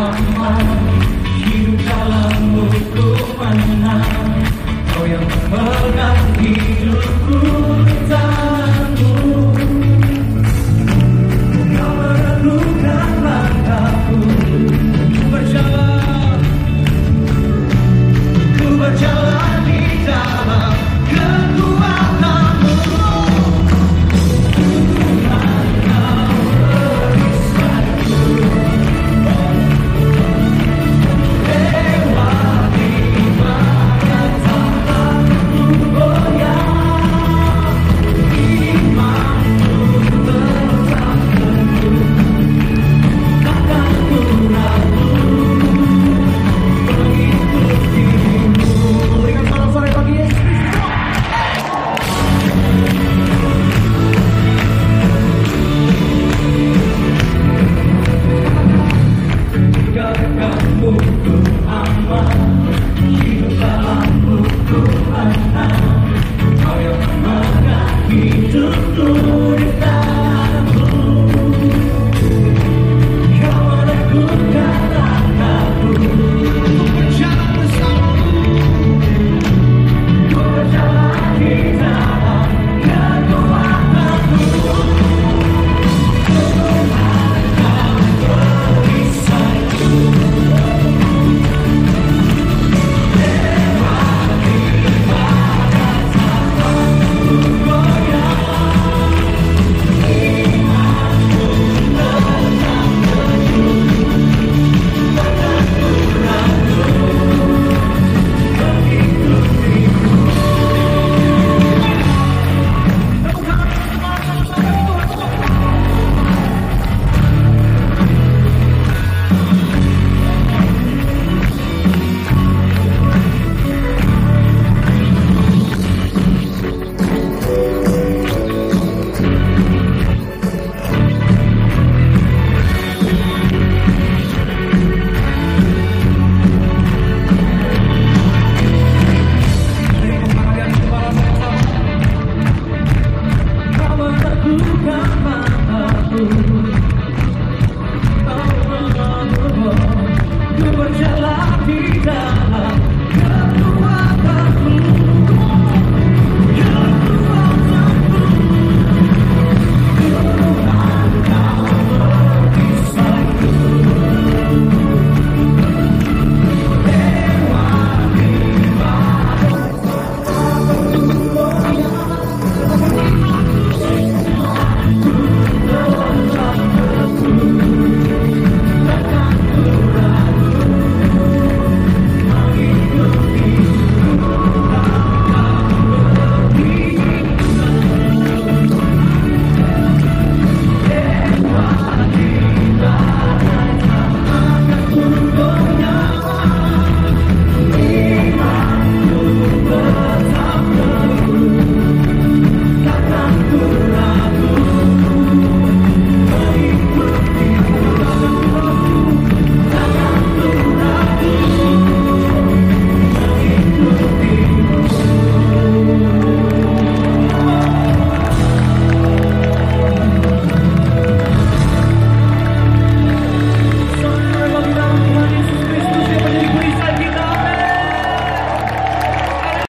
Hidup dalam lukman Kau yang memegang hidupku. don't know.